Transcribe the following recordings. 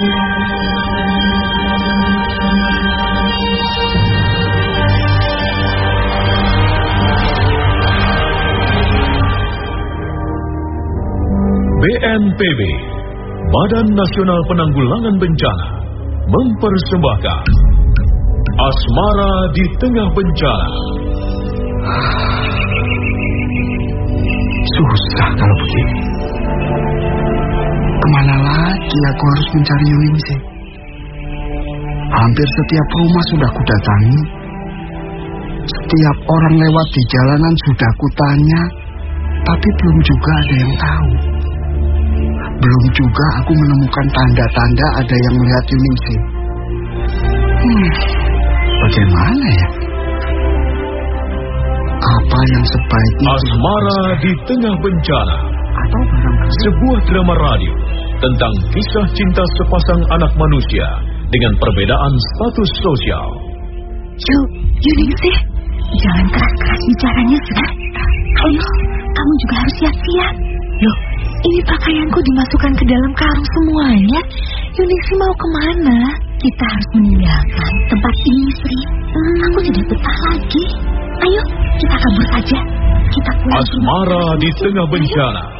BNPB, Badan Nasional Penanggulangan Bencana, mempersembahkan Asmara di Tengah Bencana. Susah kalau begini. Ke mana lagi aku harus mencari Yuningsi? Hampir setiap rumah sudah kudatangi. Setiap orang lewat di jalanan sudah kutanya, tapi belum juga ada yang tahu. Belum juga aku menemukan tanda-tanda ada yang melihat Yuningsi. Hmm, bagaimana ya? Apa yang sebaiknya... Asmara di Tengah Bencana. Atau. Sebuah drama radio tentang kisah cinta sepasang anak manusia dengan perbedaan status sosial. Yuk, Yuningsih, jangan keras-keras bicaranya sudah. Ayo, kamu juga harus siap-siap. Loh, ini pakaianku dimasukkan ke dalam karung semuanya. Yuningsih mau ke mana? Kita harus meninggalkan tempat ini, Sri. Hmm, aku tidak betah lagi. Ayo, kita kabur saja. Kita pulang. Asmara di Tengah Bencana.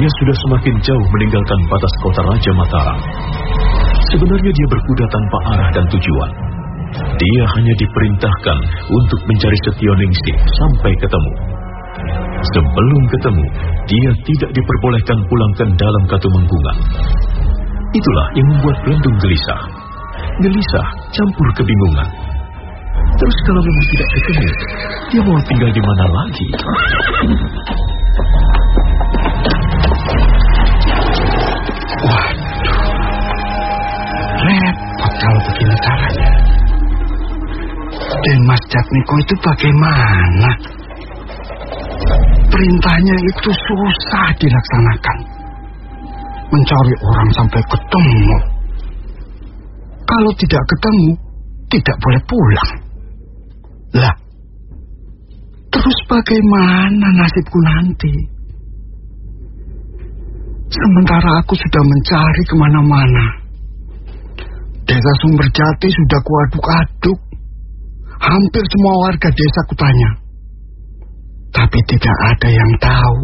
Dia sudah semakin jauh meninggalkan batas kota Raja Mataram. Sebenarnya dia berkuda tanpa arah dan tujuan. Dia hanya diperintahkan untuk mencari Setioningsi sampai ketemu. Sebelum ketemu, dia tidak diperbolehkan pulang ke dalam Katumenggungan. Itulah yang membuat Lendung gelisah. Gelisah campur kebingungan. Terus kalau memang tidak ketemu, dia mau tinggal di mana lagi? Repot kalau begini caranya. Dan Mas Jatmiko itu bagaimana? Perintahnya itu susah dilaksanakan. Mencari orang sampai ketemu. Kalau tidak ketemu, tidak boleh pulang. Lah, terus bagaimana nasibku nanti? Sementara aku sudah mencari ke mana-mana. Desa Sumberjati sudah kuaduk-aduk. Hampir semua warga desa kutanya. Tapi tidak ada yang tahu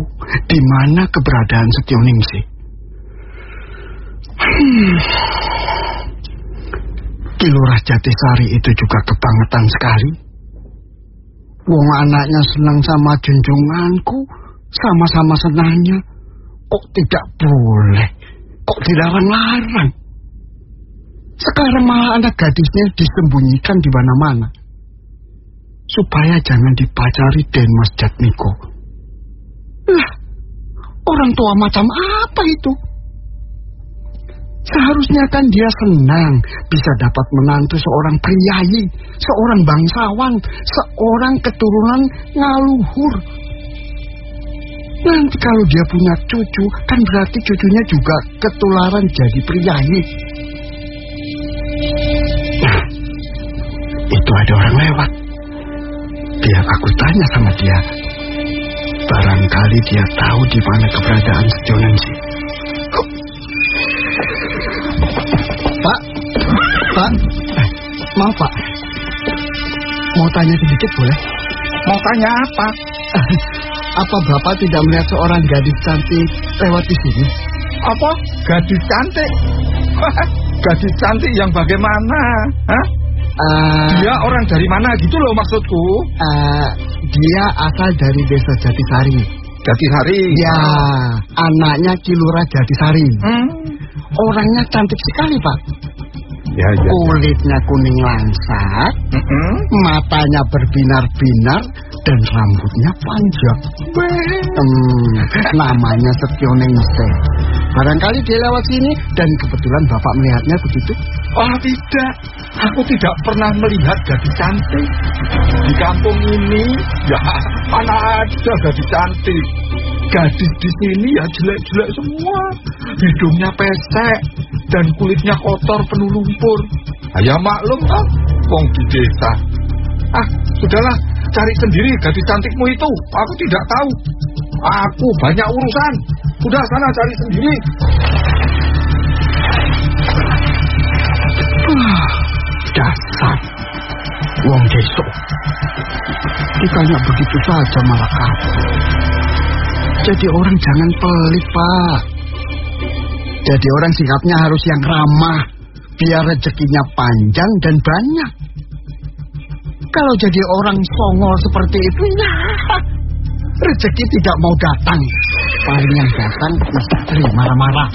di mana keberadaan Setioningsi. Hmm. Kilurah Jatisari itu juga kebangetan sekali. Wong anaknya senang sama junjunganku, sama-sama senangnya. Kok tidak boleh? Kok dilarang-larang? Sekarang malah anak gadisnya disembunyikan di mana-mana. Supaya jangan dipacari Denmas Jatmiko. Lah, orang tua macam apa itu? Seharusnya kan dia senang bisa dapat menantu seorang priayi, seorang bangsawan, seorang keturunan ngaluhur. Nanti kalau dia punya cucu, kan berarti cucunya juga ketularan jadi priayi. Itu ada orang lewat. Biar aku tanya sama dia. Barangkali dia tahu di mana keberadaan Setionensi. Pak, Pak, eh, maaf Pak. Mau tanya sedikit boleh? Mau tanya apa? Apa Bapak tidak melihat seorang gadis cantik lewat di sini? Apa? Gadis cantik? gadis cantik yang bagaimana? Hah? Uh, dia orang dari mana gitu loh maksudku? Uh, dia asal dari desa Jatisari. Jatisari? Ya, anaknya Kilura Jatisari. Hmm. Orangnya cantik sekali, Pak. Ya, ya. Kulitnya kuning langsat, mm -hmm. matanya berbinar-binar, dan rambutnya panjang. Hmm, namanya Setionengse. Barangkali dia lewat sini dan kebetulan Bapak melihatnya begitu. Oh tidak, aku tidak pernah melihat gadis cantik. Di kampung ini, ya mana ada gadis cantik. Gadis di sini ya jelek-jelek semua. Hidungnya pesek dan kulitnya kotor penuh lumpur. Nah, ya maklum ah, wong di desa. Ah, sudahlah, cari sendiri gadis cantikmu itu. Aku tidak tahu. Aku banyak urusan. Udah sana cari sendiri. Ah, dasar. Wong deso. Ditanya begitu saja malah kabur. Jadi orang jangan pelit, Pak. Jadi orang sikapnya harus yang ramah. Biar rezekinya panjang dan banyak. Kalau jadi orang songol seperti itu, ya rezeki tidak mau datang. Paling yang datang istri marah-marah.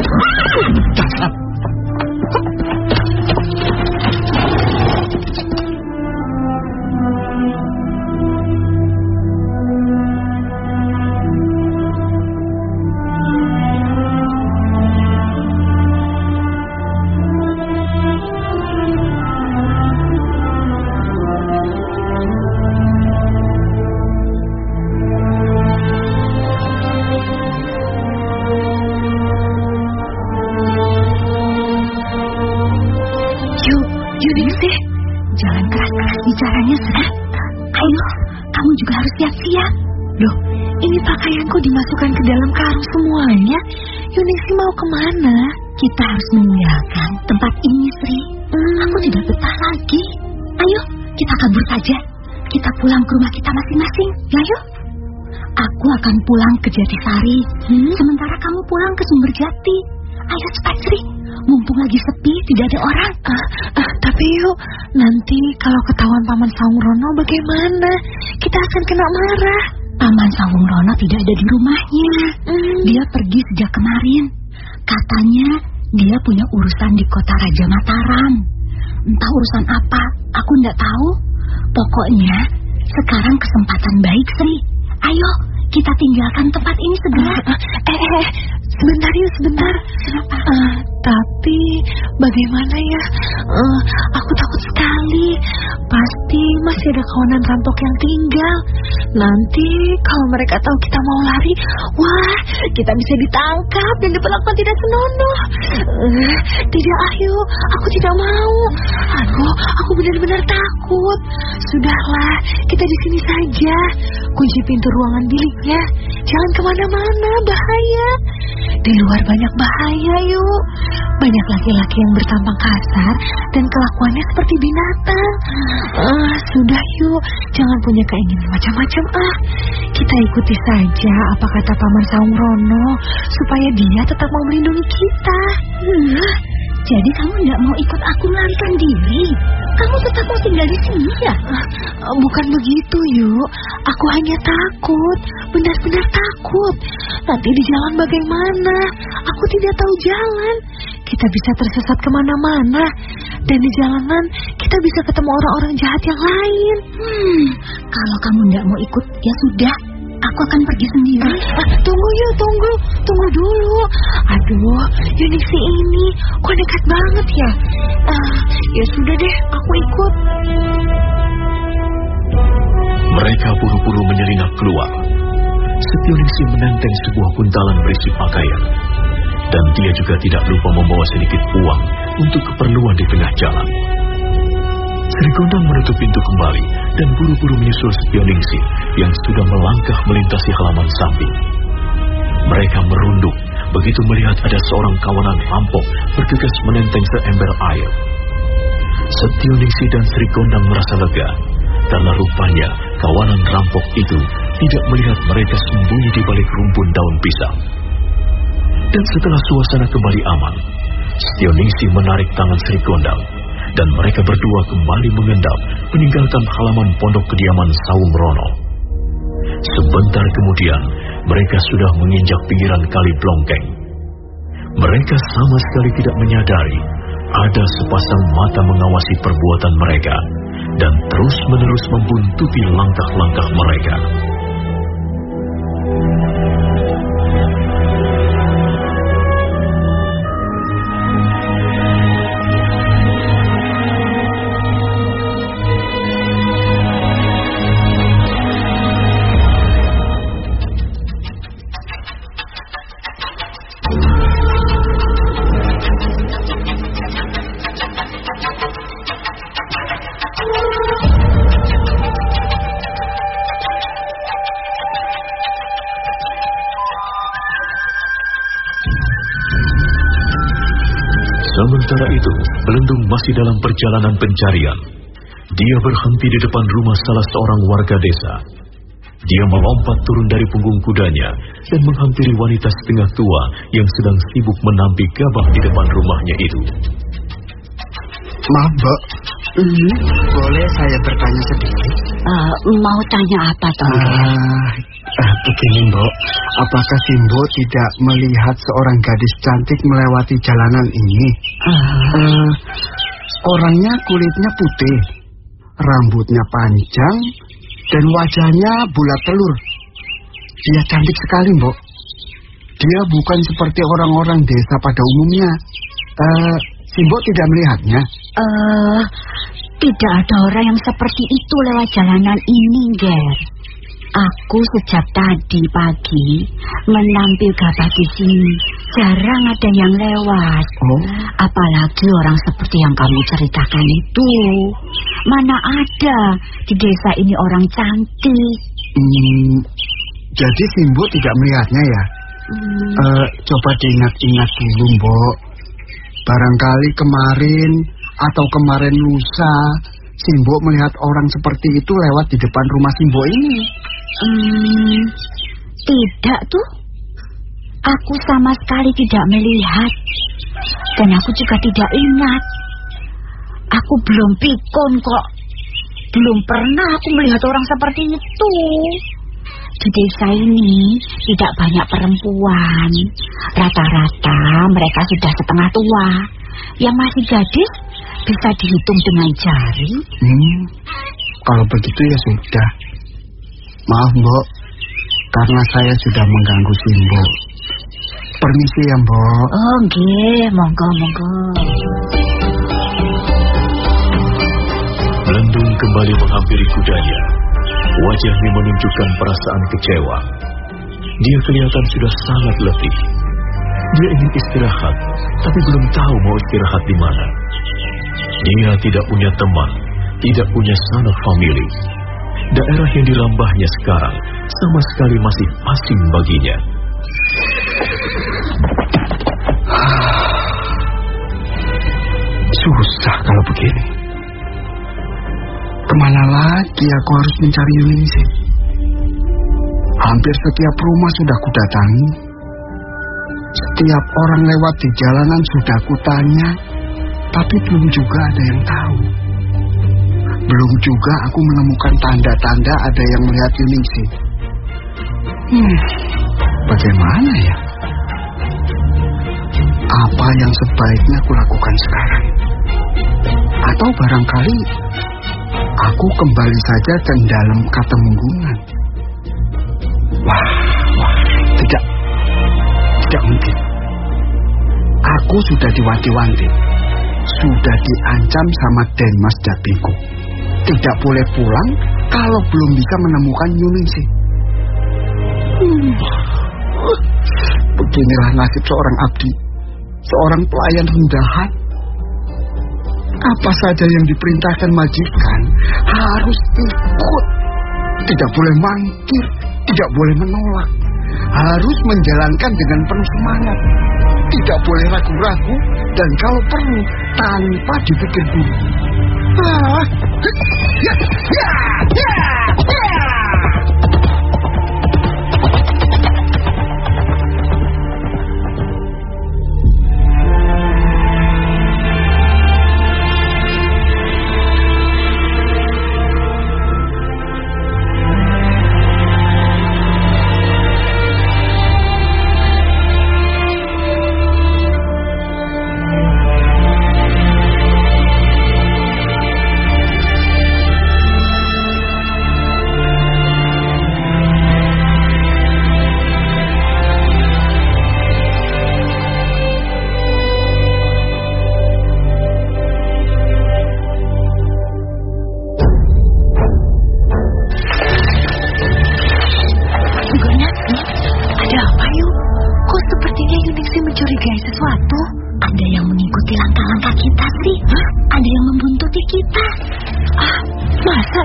Pakaianku dimasukkan ke dalam karung semuanya. Yunisi mau ke mana? Kita harus meninggalkan tempat ini, Sri. Hmm. Aku tidak betah lagi. Ayo, kita kabur saja. Kita pulang ke rumah kita masing-masing. Ayo. Aku akan pulang ke Jatisari. Hmm? Sementara kamu pulang ke Sumberjati. Ayo cepat, Sri. Mumpung lagi sepi, tidak ada orang. Uh, uh, tapi yuk, nanti kalau ketahuan Paman Rono bagaimana? Kita akan kena marah. Paman Rono tidak ada di rumahnya. Hmm. Dia pergi sejak kemarin. Katanya dia punya urusan di kota Raja Mataram. Entah urusan apa, aku tidak tahu. Pokoknya, sekarang kesempatan baik, Sri. Ayo, kita tinggalkan tempat ini segera. Eh, eh, eh, sebentar yuk, sebentar. Uh, tapi bagaimana ya? Uh, aku takut sekali. Pasti masih ada kawanan rampok yang tinggal. Nanti kalau mereka tahu kita mau lari, wah, kita bisa ditangkap dan diperlakukan tidak senonoh. Uh, tidak, ayo, aku tidak mau. Aduh, aku benar-benar takut. Sudahlah, kita di sini saja. Kunci pintu ruangan biliknya. Jangan ke mana-mana, bahaya. Di luar banyak bahaya, yuk. Banyak laki-laki yang bertampang kasar dan kelakuannya seperti binatang. Ah, sudah yuk, jangan punya keinginan macam-macam ah. Kita ikuti saja apa kata Paman Saung Rono supaya dia tetap mau melindungi kita. Hmm, jadi kamu tidak mau ikut aku melarikan diri? Kamu tetap mau tinggal di sini ya? Uh, bukan begitu, yuk. Aku hanya takut, benar-benar takut. Nanti di jalan bagaimana? Aku tidak tahu jalan. Kita bisa tersesat ke mana-mana. Dan di jalanan kita bisa ketemu orang-orang jahat yang lain. Hmm, kalau kamu tidak mau ikut, ya sudah. Aku akan pergi sendiri. Ah, tunggu yuk, tunggu. Tunggu dulu. Aduh, Yunisi ini kok nekat banget ya? Ah, ya sudah deh, aku ikut. Mereka buru-buru menyelinap keluar. Setioningsi menenteng sebuah kuntalan berisi pakaian. Dan dia juga tidak lupa membawa sedikit uang untuk keperluan di tengah jalan. Sri Gondang menutup pintu kembali dan buru-buru menyusul Setioningsi yang sudah melangkah melintasi halaman samping. Mereka merunduk begitu melihat ada seorang kawanan rampok bergegas menenteng seember air. Setioningsi dan Sri Gondang merasa lega karena rupanya kawanan rampok itu tidak melihat mereka sembunyi di balik rumpun daun pisang. Dan setelah suasana kembali aman, Setioningsi menarik tangan Sri Gondang dan mereka berdua kembali mengendap meninggalkan halaman pondok kediaman Saum Rono. Sebentar kemudian, mereka sudah menginjak pinggiran kali Blongkeng. Mereka sama sekali tidak menyadari ada sepasang mata mengawasi perbuatan mereka dan terus-menerus membuntuti langkah-langkah mereka. Sementara itu, Belendung masih dalam perjalanan pencarian. Dia berhenti di depan rumah salah seorang warga desa. Dia melompat turun dari punggung kudanya dan menghampiri wanita setengah tua yang sedang sibuk menampi gabah di depan rumahnya itu. Maaf, Mbak. Ini boleh saya bertanya sedikit? Uh, mau tanya apa, Toh? Ah, begini, Mbok. Apakah Simbo tidak melihat seorang gadis cantik melewati jalanan ini? Uh, orangnya kulitnya putih, rambutnya panjang, dan wajahnya bulat telur. Dia cantik sekali, Mbok. Dia bukan seperti orang-orang desa pada umumnya. Eh, Simbo tidak melihatnya. eh, tidak ada orang yang seperti itu lewat jalanan ini, Ger. Aku sejak tadi pagi menampil gabah di sini. Jarang ada yang lewat. Oh, Apalagi orang seperti yang kamu ceritakan itu. Mana ada di desa ini orang cantik. hmm, jadi Simbo tidak melihatnya ya? Hmm, Eh, coba diingat-ingat dulu, Mbok. Barangkali kemarin atau kemarin lusa, Simbo melihat orang seperti itu lewat di depan rumah Simbo ini. Hmm, tidak tuh. Aku sama sekali tidak melihat. Dan aku juga tidak ingat. Aku belum pikun kok. Belum pernah aku melihat orang seperti itu. Di desa ini tidak banyak perempuan. Rata-rata mereka sudah setengah tua. Yang masih gadis bisa dihitung dengan jari. Hmm, kalau begitu ya sudah. Maaf, Mbok. Karena saya sudah mengganggu Simbo. Permisi ya, Mbok. Oh, nggih, monggo monggo. Melendung kembali menghampiri kudanya. Wajahnya menunjukkan perasaan kecewa. Dia kelihatan sudah sangat letih. Dia ingin istirahat, tapi belum tahu mau istirahat di mana. Dia tidak punya teman, tidak punya sanak famili. Daerah yang dirambahnya sekarang sama sekali masih asing baginya. Susah kalau begini. Ke mana lagi aku harus mencari Yuningsih? Hampir setiap rumah sudah kudatangi. Setiap orang lewat di jalanan sudah kutanya, tapi belum juga ada yang tahu. Belum juga aku menemukan tanda-tanda ada yang melihat Yuningsih. Hmm, bagaimana ya? Apa yang sebaiknya kulakukan sekarang? Atau barangkali aku kembali saja ke dalam katemenggungan. Wah, wah, tidak, tidak mungkin. Aku sudah diwanti-wanti, sudah diancam sama Denmas Jabingku. Tidak boleh pulang kalau belum bisa menemukan Yuningsih. Hmm. Beginilah nasib seorang abdi, seorang pelayan rendahan apa saja yang diperintahkan majikan harus ikut. Tidak boleh mangkir, tidak boleh menolak. Harus menjalankan dengan penuh semangat. Tidak boleh ragu-ragu dan kalau perlu tanpa dipikir dulu. Ah. Ya, ya, ya,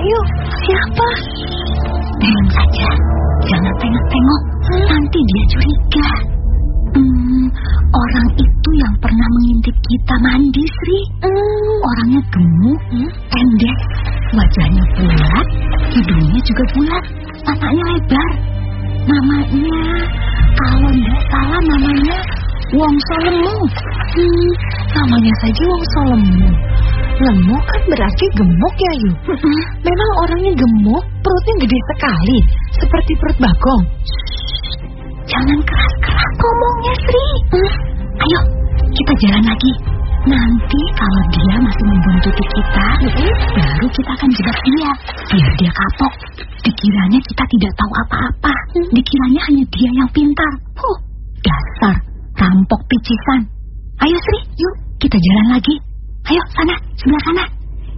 yuk? Siapa? Tenang saja, jangan tengok-tengok. Nanti dia curiga. Hmm, orang itu yang pernah mengintip kita mandi, Sri. Orangnya gemuk, pendek, wajahnya bulat, hidungnya juga bulat, matanya lebar. Namanya, kalau tidak salah namanya Wongso Lemu. Hmm, namanya saja Wongso Lemu. Lemu kan berarti gemuk ya, Yu. Memang orangnya gemuk, perutnya gede sekali, seperti perut bagong. Jangan keras-keras ngomongnya, Sri. Ayo, kita jalan lagi. Nanti kalau dia masih membuntuti kita, baru kita akan jebat dia. Biar dia kapok. Dikiranya kita tidak tahu apa-apa. Dikiranya hanya dia yang pintar. Huh, dasar rampok picisan. Ayo Sri, yuk kita jalan lagi. Ayo sana, sebelah sana.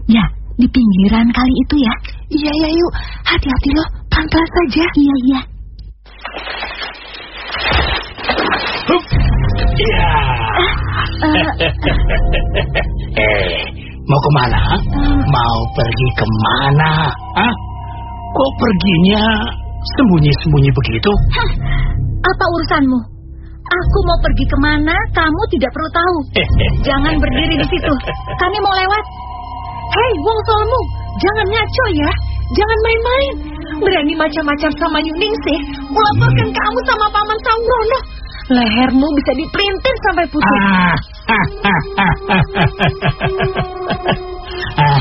Ya, di pinggiran kali itu ya. Iya, iya, yuk. Hati-hati loh, pelan-pelan saja. Iya, iya. Ya. eh, mau ke mana? Mau pergi ke mana? Hah? Kok perginya sembunyi-sembunyi begitu? Hah, apa urusanmu? Aku mau pergi ke mana, kamu tidak perlu tahu. Jangan berdiri di situ. Kami mau lewat. Hei, Wong Solmu, jangan ngaco ya. Jangan main-main. Berani macam-macam sama Yuningsih. Melaporkan kamu sama Paman Saurono. Lehermu bisa dipelintir sampai putus. Ah.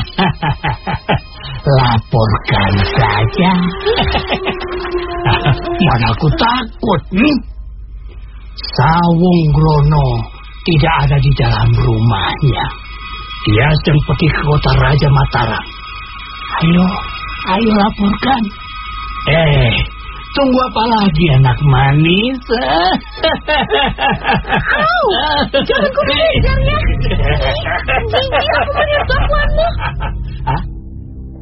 Laporkan saja. Mana aku takut. Hmm? Sawung Rono tidak ada di dalam rumahnya. Dia sedang pergi ke kota Raja Mataram. Ayo, ayo laporkan. Eh, Tunggu apa lagi anak manis? Au, jangan kurang ajarnya. Gigi, aku melihat kelakuanmu. Hah?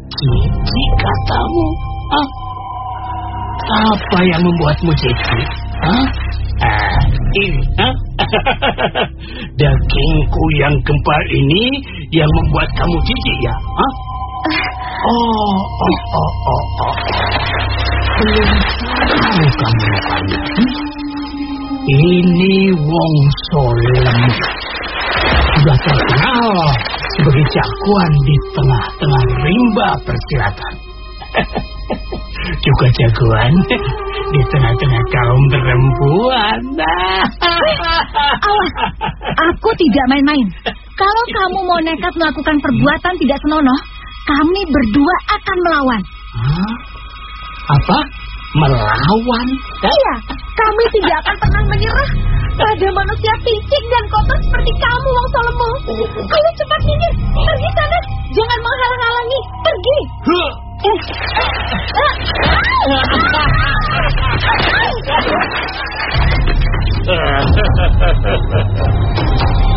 Cici katamu? Hah? Apa yang membuatmu cici? Hah? Ah, ini, hah? Dagingku yang gempal ini yang membuat kamu cici ya? Hah? Oh, oh, oh, oh, oh. Belum tahu kamu rupanya. Hmm? Ini Wong Solem. Sudah terkenal sebagai jagoan di tengah-tengah rimba persilatan. Juga jagoan di tengah-tengah kaum perempuan. Awas, aku tidak main-main. Kalau kamu mau nekat melakukan perbuatan tidak senonoh, kami berdua akan melawan. Hah? Apa? Melawan? Iya, kami tidak akan pernah menyerah pada manusia picik dan kotor seperti kamu, Wong Solemo. Ayo cepat minggir, pergi sana. Jangan menghalang-halangi, pergi. Huh. Ha ha ha ha ha!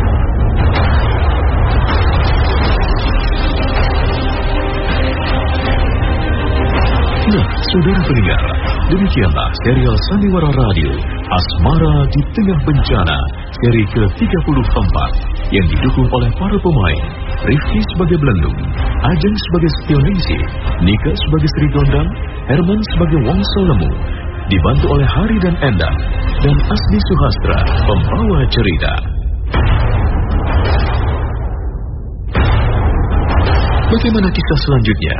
Saudara pendengar, demikianlah serial Sandiwara Radio Asmara di Tengah Bencana seri ke-34 yang didukung oleh para pemain Rifki sebagai Belendung, Ajeng sebagai Setioningsi, Nika sebagai Sri Gondang, Herman sebagai Wong Solemu, dibantu oleh Hari dan Endang, dan Asli Suhastra, pembawa cerita. Bagaimana kisah selanjutnya?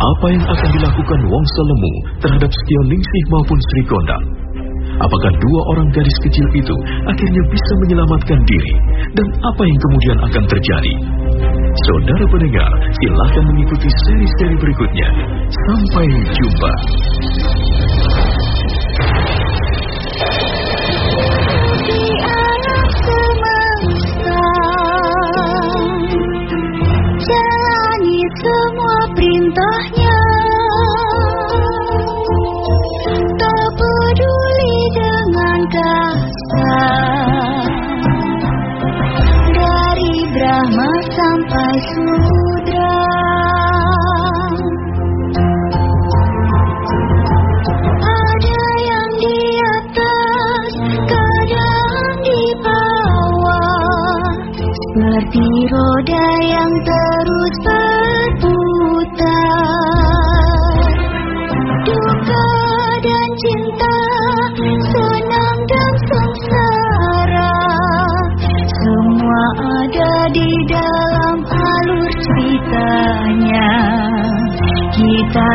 Apa yang akan dilakukan Wong Selemu terhadap Setio Ningsih maupun Sri Gondang? Apakah dua orang gadis kecil itu akhirnya bisa menyelamatkan diri? Dan apa yang kemudian akan terjadi? Saudara pendengar, silahkan mengikuti seri-seri berikutnya. Sampai jumpa.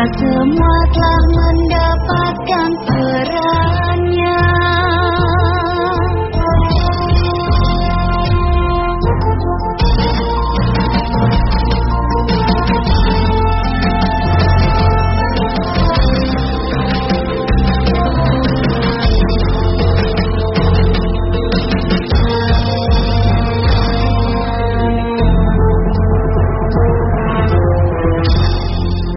Di dalam alur ceritanya Kita